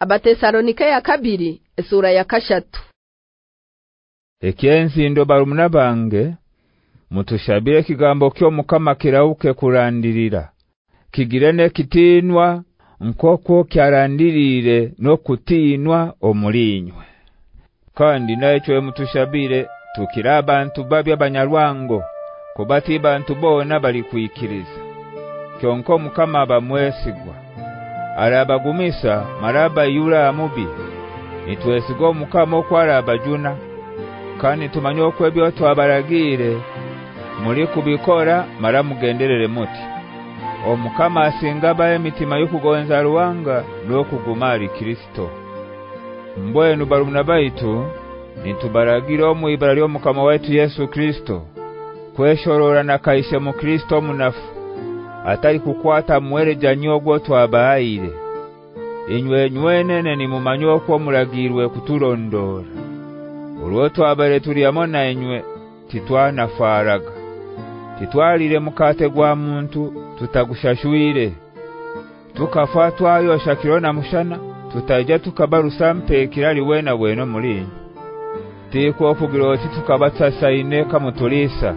Abatesalonike ya kabiri esura ya kashatu. Ekyenzi ndo barumuna bange mutushabire kigambo kyo mukama kirauke kurandirira kigirene kitinwa nkoko kyarandirire no kutinwa omulinywe kandi nayo mutushabire tukira abantu babya abanyarwango kubati bantu bona bali kuikiriza kyonko mukama abamwesigwa arabagumisa maraba yura amubi. Nitwesigo mukamo okwara juna kandi tumanyo kwebyo twabaragire. Muri kubikora mara mugenderere muti. Omukama asinga emitima mitima yokugonza ruwanga no kugumari Kristo. Mbwenu barumuna baitu nitubaragire mu ibara lyo mukama wetu Yesu Kristo. Kweshorora na kaishe mu Kristo munafu atari kukwata mwere janyogwo twabaire inywe nywenene ni mumanyo ko muragirwe kuturondora Urwo twabare turi amona inywe titwana faraga titwalire mukate gwa muntu tutagushashwire tukafatwa yo shakirona mushana tutaje tukabarusa mpe kirali wena weno muri tiko kugiroti tukabatsasaine kamutulisa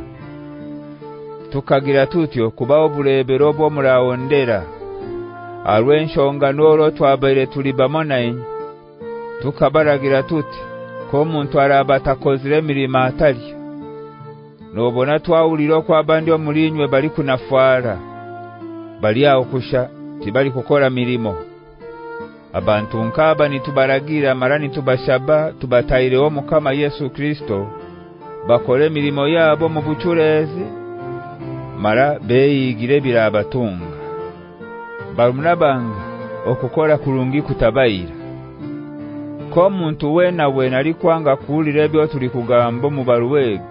tukagira tutyo kubaho burebero bwo muraondera arwenshonga noro twabere tuli bamona inyi tukabaragira tuti ko muntu arabatakozire mirima atali? Nobona twawuliro kwa bandi omulinywe bali kunafwara bali aho kusha tibali kukora mirimo abantu nkaba nitubaragira marani tubashaba tubatairewo mukama Yesu Kristo. Bakore mirimo yabo mu bucurezi mara beyigire birabatunga barumuna banga okukora kurungi kutabaira ko muntu wena wena ali kwanga kuulire byo tuli kugambo mu baruwe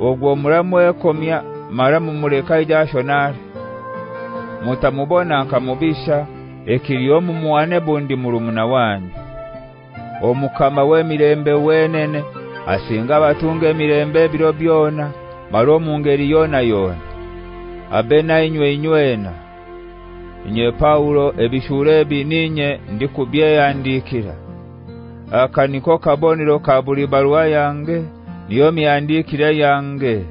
ogwo muramwe komya mara mu mureka ijashonare mutamubona akamubisha ekiriyo mu muane bundi murumuna wanyu. Omukama we mirembe wenene asinga batunge mirembe biro byona maro mu ngeri yona yona abena inywe inywena Nye Paulo ebishure bininye ndikubye yandikira akaniko kabonero kabuli barua yange niyo miandikire yange.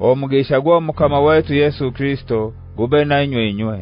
Omugisha gwo mukama wetu Yesu Kristo gube na inywe inywe